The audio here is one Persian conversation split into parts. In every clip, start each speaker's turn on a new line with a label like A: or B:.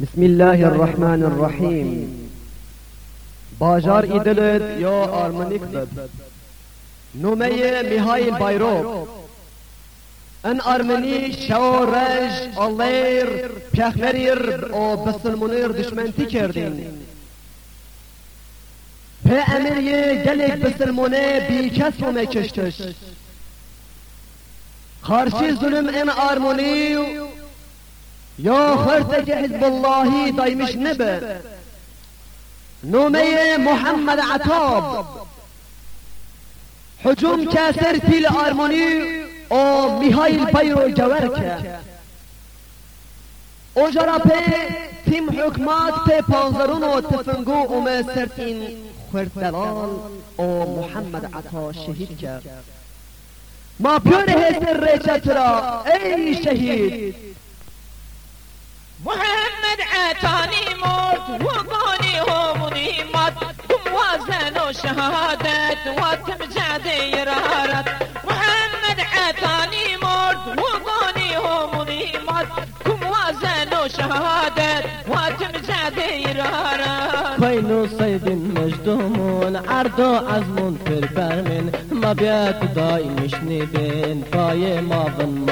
A: بسم الله الرحمن الرحیم باجار ایدلت یا بب نومه میهایل بایروب ان ارمنی شو رج آلیر پیخمریر و بسلمونیر دشمنتی کردین په امریه گلک بسلمونه بی کس رو خارشی ظلم ان آرمونی یا خرتك حزب الله دایمش نبه نومه محمد عطاب. حجوم كاسر تیل آرمونی او میهایل بایرو جورکه او جرا په تیم حکمات په پانزرون و تفنگو اومه سرتین خردلال او محمد عطا شهید کرد. ما پیور هستر ریچترا ای شهید
B: محمد عتاني موت وقوني هومني مات وازن وشهادة وتمجع ديرارت محمد
C: خيل صيد مجدومون عرض عزم في البرمن ما بيات دايم شنيبين باي ما ظن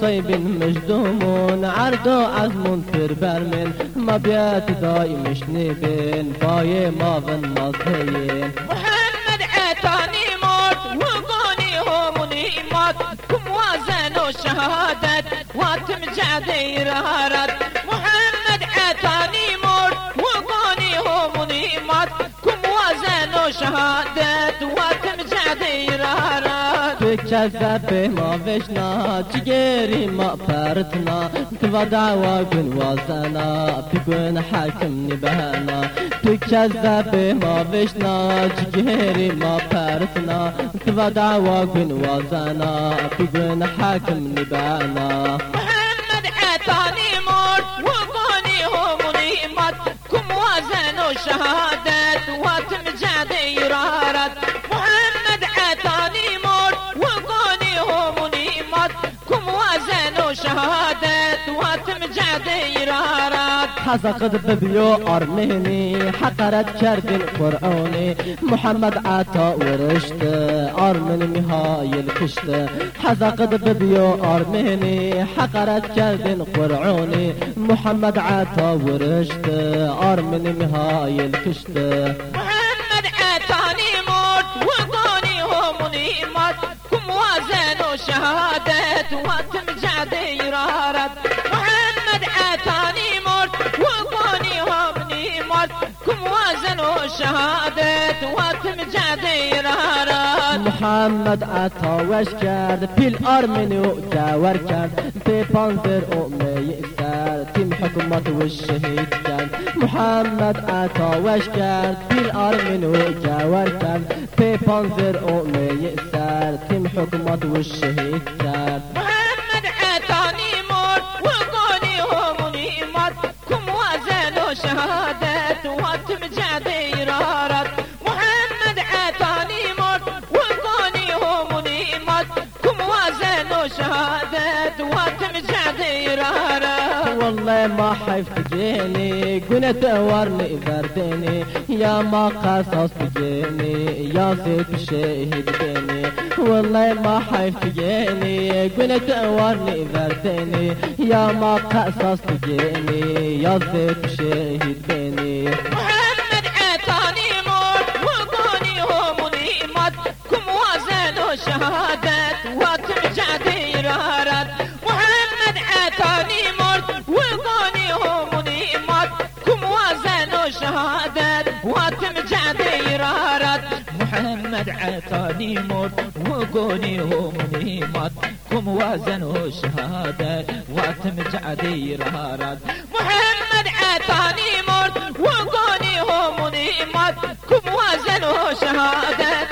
C: صيد مجدومون عرض عزم في البرمن ما بيات دايم شنيبين باي ما ظن مظهين
B: محمد عتاني موت وقوني هومني مات كم وازن وشهادة وتمجع ديرارت محمد شهادت واتم جدير هرات
C: تكذب ما فيشنا تجيري ما فارتنا تبا دعوة قن وزنا تكون حاكمني بهنا تكذب ما فيشنا تجيري ما فارتنا تبا دعوة قن وزنا تكون حاكمني بهنا
B: محمد عطاني مرت وقوني هم نيمت كم وزن وشهادت واتم وشهادة وتمجع ديرارت
C: حزقد ببيو أرميني حقرت كردن قرآني محمد عطا ورشت أرمن مهاي الكشت حزقد ببيو أرميني حقرت كردن قرآني محمد عطا ورشت أرمن مهاي الكشت
B: محمد عتاني موت وقوني هومني مات كم وازن وشهادة وتمجع ديرارت محمد شهادت وقت مجدير
C: محمد اتاوش کرد پیل آرمنی و دور کرد. به پانزر و سر تیم حکومت و شهید کرد. محمد عطا وش کرد پیل آرمنی و دور کرد. به پانزر و سر تیم حکومت و شهید کرد.
B: محمد اتانی مرد و گانی همونی مرد. کم وزن و شهادت وقت شادت واتم جديرارا
C: والله ما حفت جيني قلت ورني بردني يا ما قصص جيني يا سيف جيني والله ما حفت جيني قلت ورني بردني يا ما قصص جيني يا
B: سيف جيني شهادات واتمجع ديرارات محمد عطاني موت وقوني ومني مات. كم وزن وشهادات واتمجع ديرارات محمد عطاني موت وقوني ومني مات. كم وزن وشهادت